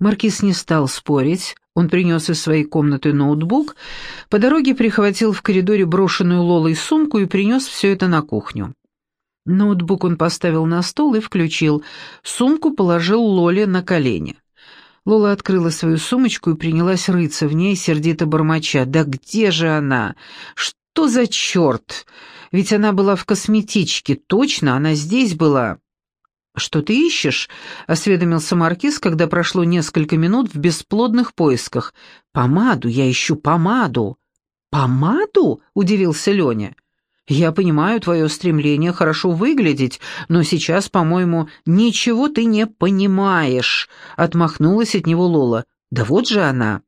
Маркиз не стал спорить, он принес из своей комнаты ноутбук, по дороге прихватил в коридоре брошенную Лолой сумку и принес все это на кухню. Ноутбук он поставил на стол и включил, сумку положил Лоле на колени. Лола открыла свою сумочку и принялась рыться в ней, сердито бормоча. «Да где же она? Что за черт? Ведь она была в косметичке, точно, она здесь была». «Что ты ищешь?» — осведомился Маркиз, когда прошло несколько минут в бесплодных поисках. «Помаду, я ищу помаду». «Помаду?» — удивился Леня. «Я понимаю твое стремление хорошо выглядеть, но сейчас, по-моему, ничего ты не понимаешь», — отмахнулась от него Лола. «Да вот же она».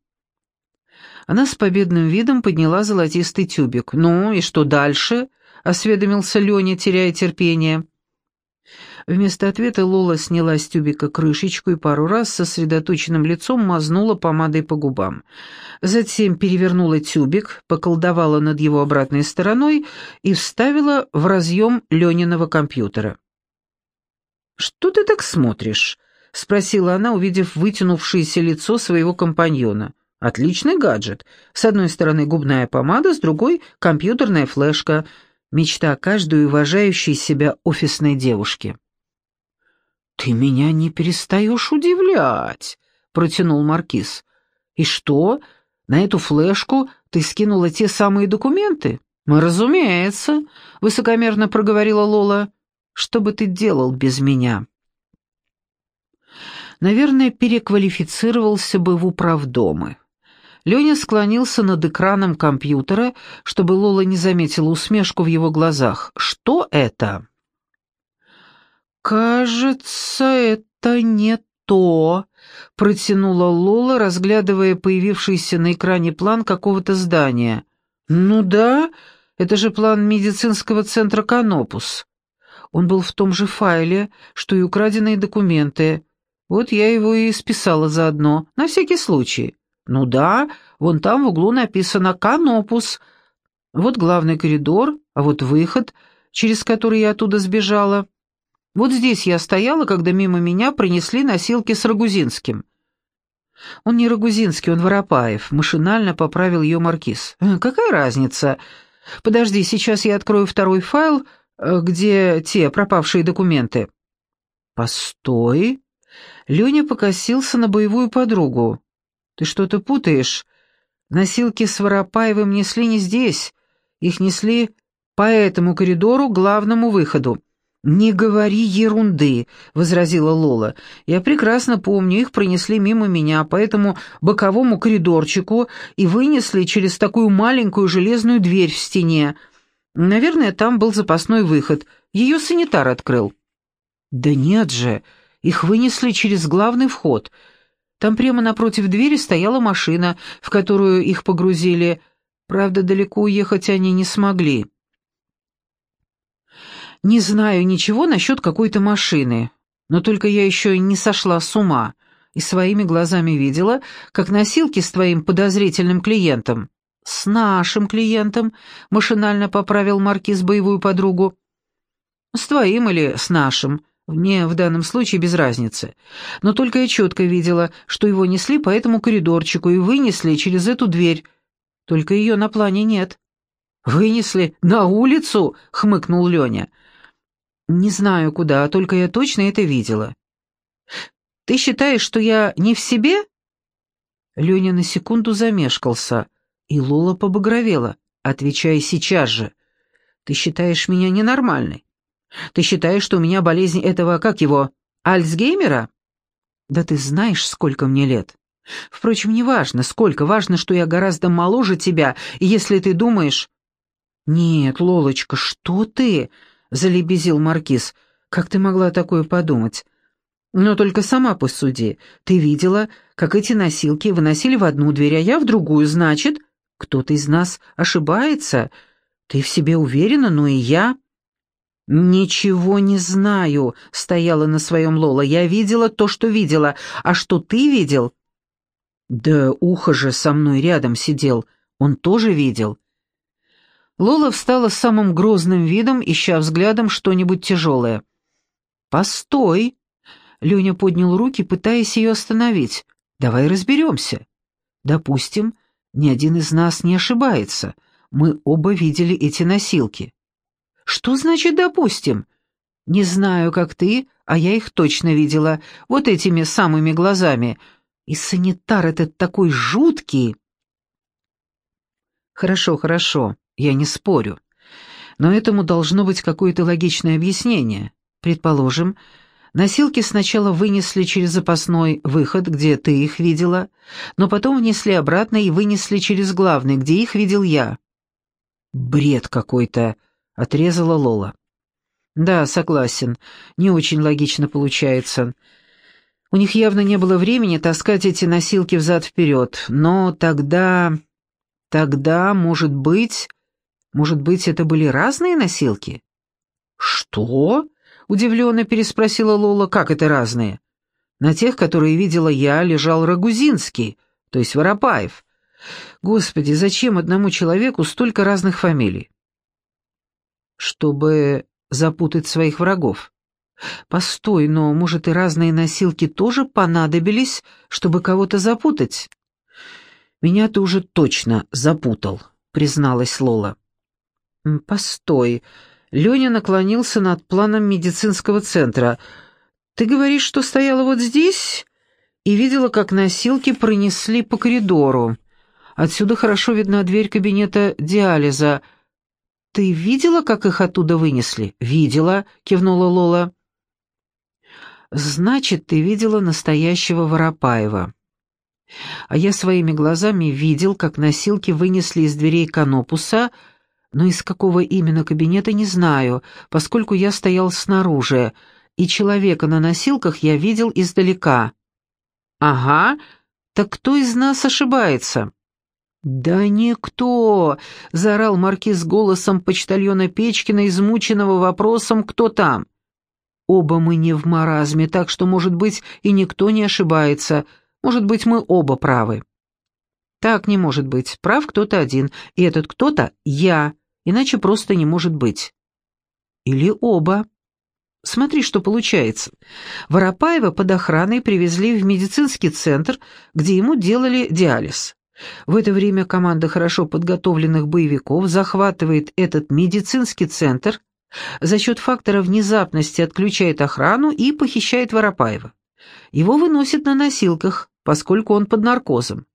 Она с победным видом подняла золотистый тюбик. «Ну и что дальше?» — осведомился Леня, теряя терпение. Вместо ответа Лола сняла с тюбика крышечку и пару раз сосредоточенным лицом мазнула помадой по губам. Затем перевернула тюбик, поколдовала над его обратной стороной и вставила в разъем Лениного компьютера. «Что ты так смотришь?» — спросила она, увидев вытянувшееся лицо своего компаньона. «Отличный гаджет. С одной стороны губная помада, с другой — компьютерная флешка. Мечта каждой уважающей себя офисной девушки». «Ты меня не перестаешь удивлять», — протянул Маркиз. «И что, на эту флешку ты скинула те самые документы?» «Разумеется», — высокомерно проговорила Лола. «Что бы ты делал без меня?» Наверное, переквалифицировался бы в управдомы. Леня склонился над экраном компьютера, чтобы Лола не заметила усмешку в его глазах. «Что это?» «Кажется, это не то», — протянула Лола, разглядывая появившийся на экране план какого-то здания. «Ну да, это же план медицинского центра «Канопус». Он был в том же файле, что и украденные документы. Вот я его и списала заодно, на всякий случай. Ну да, вон там в углу написано «Канопус». Вот главный коридор, а вот выход, через который я оттуда сбежала. Вот здесь я стояла, когда мимо меня принесли носилки с Рагузинским. Он не Рагузинский, он Воропаев, машинально поправил ее маркиз. «Э, какая разница? Подожди, сейчас я открою второй файл, э, где те пропавшие документы. Постой. Леня покосился на боевую подругу. Ты что-то путаешь. Носилки с Воропаевым несли не здесь. Их несли по этому коридору к главному выходу. «Не говори ерунды», — возразила Лола. «Я прекрасно помню, их пронесли мимо меня по этому боковому коридорчику и вынесли через такую маленькую железную дверь в стене. Наверное, там был запасной выход. Ее санитар открыл». «Да нет же, их вынесли через главный вход. Там прямо напротив двери стояла машина, в которую их погрузили. Правда, далеко уехать они не смогли». Не знаю ничего насчет какой-то машины, но только я еще не сошла с ума и своими глазами видела, как носилки с твоим подозрительным клиентом. «С нашим клиентом», — машинально поправил Маркиз боевую подругу. «С твоим или с нашим?» Мне в данном случае без разницы. Но только я четко видела, что его несли по этому коридорчику и вынесли через эту дверь. Только ее на плане нет. «Вынесли? На улицу?» — хмыкнул Леня. «Не знаю куда, только я точно это видела». «Ты считаешь, что я не в себе?» Леня на секунду замешкался, и Лола побагровела. «Отвечай сейчас же. Ты считаешь меня ненормальной? Ты считаешь, что у меня болезнь этого, как его, Альцгеймера?» «Да ты знаешь, сколько мне лет. Впрочем, не важно, сколько, важно, что я гораздо моложе тебя, и если ты думаешь...» «Нет, Лолочка, что ты?» — залебезил Маркиз. «Как ты могла такое подумать?» «Но только сама посуди. Ты видела, как эти носилки выносили в одну дверь, а я в другую, значит, кто-то из нас ошибается. Ты в себе уверена, но и я...» «Ничего не знаю», — стояла на своем Лола. «Я видела то, что видела. А что ты видел?» «Да ухо же со мной рядом сидел. Он тоже видел. Лола встала с самым грозным видом, ища взглядом что-нибудь тяжелое. «Постой!» — Леня поднял руки, пытаясь ее остановить. Давай разберемся. Допустим, ни один из нас не ошибается. Мы оба видели эти носилки. Что значит «допустим»? Не знаю, как ты, а я их точно видела, вот этими самыми глазами. И санитар этот такой жуткий. Хорошо, хорошо, я не спорю. Но этому должно быть какое-то логичное объяснение. Предположим, носилки сначала вынесли через запасной выход, где ты их видела, но потом внесли обратно и вынесли через главный, где их видел я. «Бред какой-то», — отрезала Лола. «Да, согласен. Не очень логично получается. У них явно не было времени таскать эти носилки взад-вперед. Но тогда... Тогда, может быть... Может быть, это были разные носилки?» «Что?» — удивленно переспросила Лола. «Как это разные?» «На тех, которые видела я, лежал Рагузинский, то есть Воропаев. Господи, зачем одному человеку столько разных фамилий?» «Чтобы запутать своих врагов. Постой, но, может, и разные носилки тоже понадобились, чтобы кого-то запутать? Меня ты уже точно запутал, призналась Лола. Постой. Леня наклонился над планом медицинского центра. Ты говоришь, что стояла вот здесь и видела, как носилки пронесли по коридору. Отсюда хорошо видна дверь кабинета диализа — «Ты видела, как их оттуда вынесли?» «Видела», — кивнула Лола. «Значит, ты видела настоящего Воропаева». А я своими глазами видел, как носилки вынесли из дверей канопуса, но из какого именно кабинета не знаю, поскольку я стоял снаружи, и человека на носилках я видел издалека. «Ага, так кто из нас ошибается?» «Да никто!» — заорал маркиз голосом почтальона Печкина, измученного вопросом «Кто там?». «Оба мы не в маразме, так что, может быть, и никто не ошибается. Может быть, мы оба правы». «Так не может быть. Прав кто-то один, и этот кто-то — я, иначе просто не может быть». «Или оба». Смотри, что получается. Воропаева под охраной привезли в медицинский центр, где ему делали диализ. В это время команда хорошо подготовленных боевиков захватывает этот медицинский центр, за счет фактора внезапности отключает охрану и похищает Воропаева. Его выносят на носилках, поскольку он под наркозом.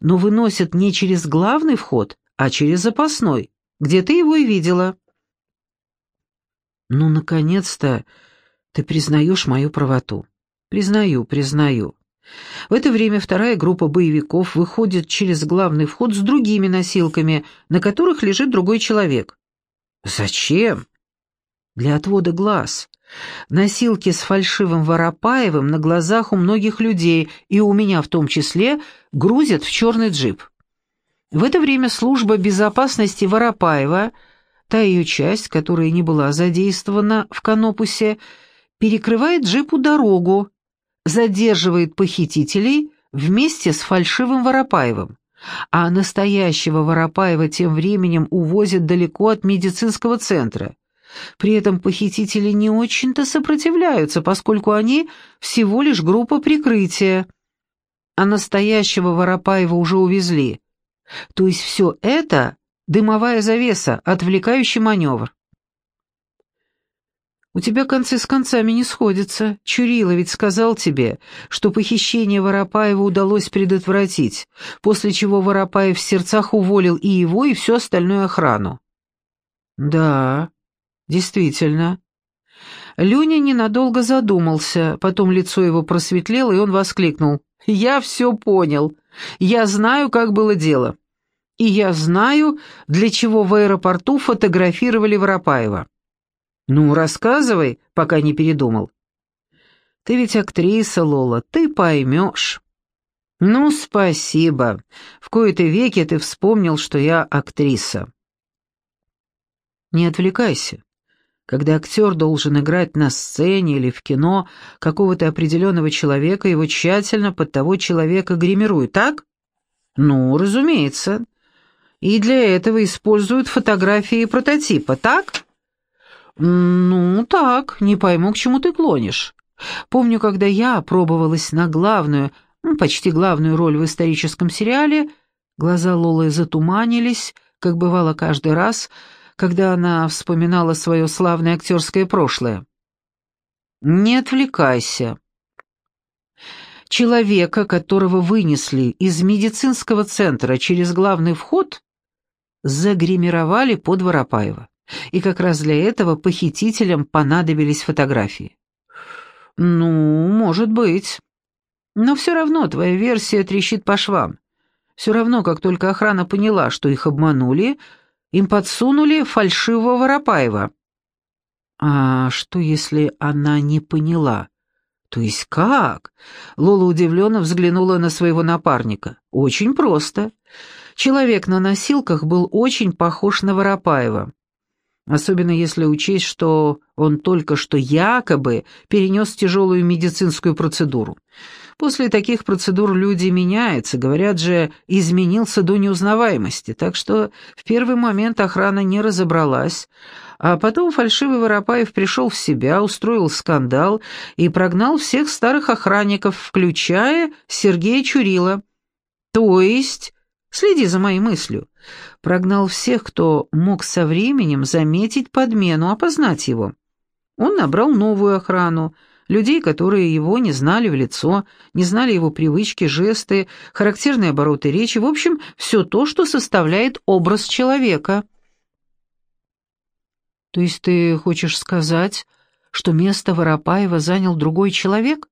Но выносят не через главный вход, а через запасной, где ты его и видела. «Ну, наконец-то ты признаешь мою правоту». «Признаю, признаю. В это время вторая группа боевиков выходит через главный вход с другими носилками, на которых лежит другой человек. Зачем? Для отвода глаз. Носилки с фальшивым Воропаевым на глазах у многих людей, и у меня в том числе, грузят в черный джип. В это время служба безопасности Воропаева, та ее часть, которая не была задействована в Канопусе, перекрывает джипу дорогу, задерживает похитителей вместе с фальшивым Воропаевым, а настоящего Воропаева тем временем увозят далеко от медицинского центра. При этом похитители не очень-то сопротивляются, поскольку они всего лишь группа прикрытия, а настоящего Воропаева уже увезли. То есть все это — дымовая завеса, отвлекающий маневр. «У тебя концы с концами не сходятся. Чурила ведь сказал тебе, что похищение Воропаева удалось предотвратить, после чего Воропаев в сердцах уволил и его, и всю остальную охрану». «Да, действительно». Леня ненадолго задумался, потом лицо его просветлело, и он воскликнул. «Я все понял. Я знаю, как было дело. И я знаю, для чего в аэропорту фотографировали Воропаева». «Ну, рассказывай, пока не передумал». «Ты ведь актриса, Лола, ты поймешь». «Ну, спасибо. В кои-то веки ты вспомнил, что я актриса». «Не отвлекайся. Когда актер должен играть на сцене или в кино какого-то определенного человека, его тщательно под того человека гримируют, так?» «Ну, разумеется. И для этого используют фотографии прототипа, так?» «Ну, так, не пойму, к чему ты клонишь. Помню, когда я пробовалась на главную, почти главную роль в историческом сериале, глаза Лолы затуманились, как бывало каждый раз, когда она вспоминала свое славное актерское прошлое. «Не отвлекайся», Человека, которого вынесли из медицинского центра через главный вход, загримировали под Воропаева. И как раз для этого похитителям понадобились фотографии. «Ну, может быть. Но все равно твоя версия трещит по швам. Все равно, как только охрана поняла, что их обманули, им подсунули фальшивого Воропаева». «А что, если она не поняла?» «То есть как?» Лола удивленно взглянула на своего напарника. «Очень просто. Человек на носилках был очень похож на Воропаева. Особенно если учесть, что он только что якобы перенес тяжелую медицинскую процедуру. После таких процедур люди меняются, говорят же, изменился до неузнаваемости, так что в первый момент охрана не разобралась, а потом фальшивый Воропаев пришел в себя, устроил скандал и прогнал всех старых охранников, включая Сергея Чурила. То есть, следи за моей мыслью, прогнал всех, кто мог со временем заметить подмену, опознать его. Он набрал новую охрану, людей, которые его не знали в лицо, не знали его привычки, жесты, характерные обороты речи, в общем, все то, что составляет образ человека. То есть ты хочешь сказать, что место Воропаева занял другой человек?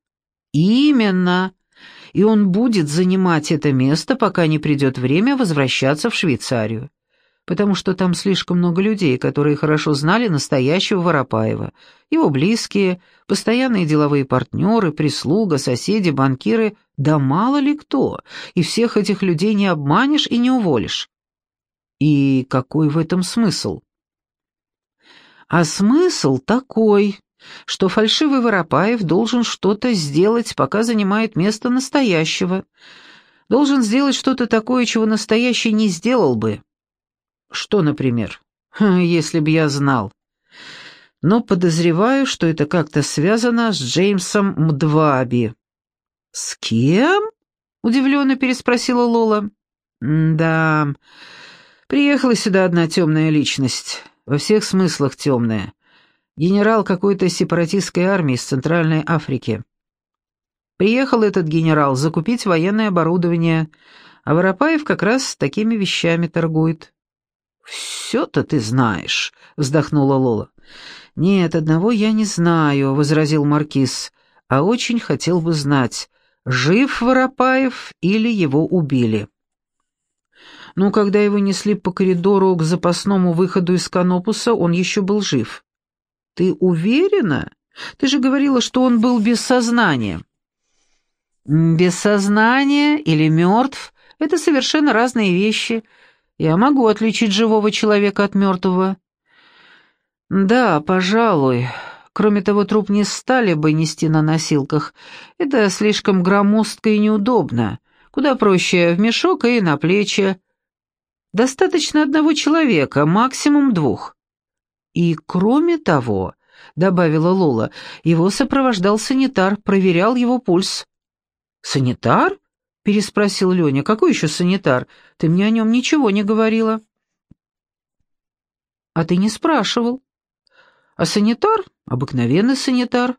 Именно. И он будет занимать это место, пока не придет время возвращаться в Швейцарию. Потому что там слишком много людей, которые хорошо знали настоящего Воропаева, его близкие, постоянные деловые партнеры, прислуга, соседи, банкиры, да мало ли кто, и всех этих людей не обманешь и не уволишь. И какой в этом смысл? А смысл такой, что фальшивый Воропаев должен что-то сделать, пока занимает место настоящего. Должен сделать что-то такое, чего настоящий не сделал бы. Что, например? Если б я знал. Но подозреваю, что это как-то связано с Джеймсом Мдваби. «С кем?» — удивленно переспросила Лола. «Да, приехала сюда одна темная личность во всех смыслах темная. Генерал какой-то сепаратистской армии из Центральной Африки. Приехал этот генерал закупить военное оборудование, а Воропаев как раз такими вещами торгует. «Все-то ты знаешь», — вздохнула Лола. «Нет, одного я не знаю», — возразил Маркиз, — «а очень хотел бы знать, жив Воропаев или его убили» но когда его несли по коридору к запасному выходу из канопуса, он еще был жив. Ты уверена? Ты же говорила, что он был без сознания. Без сознания или мертв — это совершенно разные вещи. Я могу отличить живого человека от мертвого. Да, пожалуй. Кроме того, труп не стали бы нести на носилках. Это слишком громоздко и неудобно. Куда проще в мешок и на плечи. Достаточно одного человека, максимум двух. И кроме того, добавила Лола, его сопровождал санитар, проверял его пульс. Санитар? переспросил Леня. Какой еще санитар? Ты мне о нем ничего не говорила. А ты не спрашивал. А санитар? Обыкновенный санитар.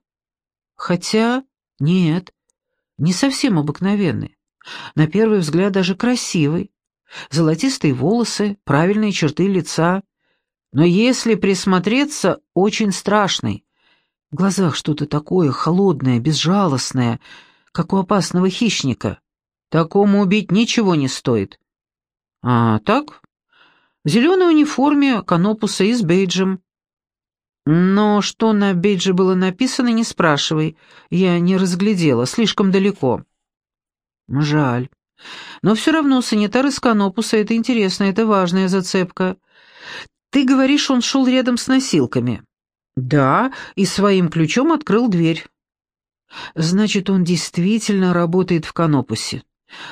Хотя, нет, не совсем обыкновенный. На первый взгляд даже красивый. Золотистые волосы, правильные черты лица. Но если присмотреться, очень страшный. В глазах что-то такое холодное, безжалостное, как у опасного хищника. Такому убить ничего не стоит. А так? В зеленой униформе канопуса и с бейджем. Но что на бейдже было написано, не спрашивай. Я не разглядела, слишком далеко. Жаль. Но все равно санитар из Канопуса — это интересно, это важная зацепка. Ты говоришь, он шел рядом с носилками? Да, и своим ключом открыл дверь. Значит, он действительно работает в Канопусе.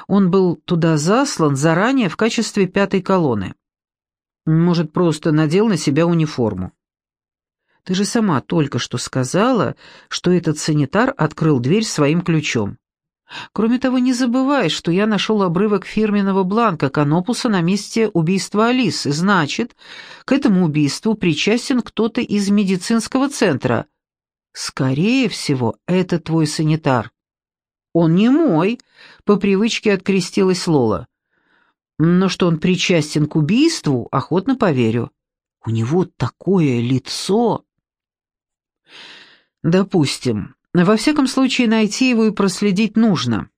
Он был туда заслан заранее в качестве пятой колонны. Может, просто надел на себя униформу. Ты же сама только что сказала, что этот санитар открыл дверь своим ключом. Кроме того, не забывай, что я нашел обрывок фирменного бланка Канопуса на месте убийства Алисы. Значит, к этому убийству причастен кто-то из медицинского центра. Скорее всего, это твой санитар. Он не мой, по привычке открестилась Лола. Но что он причастен к убийству, охотно поверю. У него такое лицо. Допустим. Во всяком случае, найти его и проследить нужно.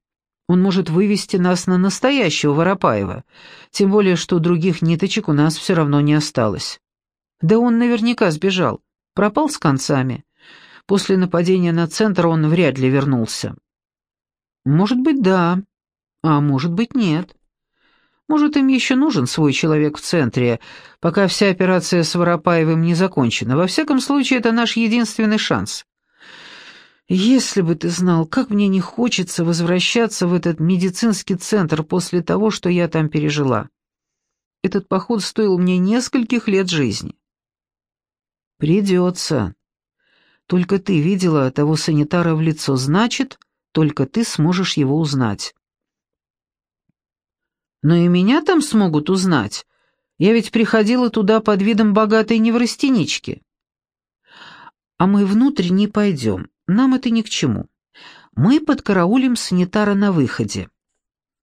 Он может вывести нас на настоящего Воропаева, тем более, что других ниточек у нас все равно не осталось. Да он наверняка сбежал, пропал с концами. После нападения на центр он вряд ли вернулся. Может быть, да, а может быть, нет. Может, им еще нужен свой человек в центре, пока вся операция с Воропаевым не закончена. Во всяком случае, это наш единственный шанс. Если бы ты знал, как мне не хочется возвращаться в этот медицинский центр после того, что я там пережила. Этот поход стоил мне нескольких лет жизни. Придется. Только ты видела того санитара в лицо, значит, только ты сможешь его узнать. Но и меня там смогут узнать. Я ведь приходила туда под видом богатой неврастенички. А мы внутрь не пойдем. Нам это ни к чему. Мы подкараулим санитара на выходе.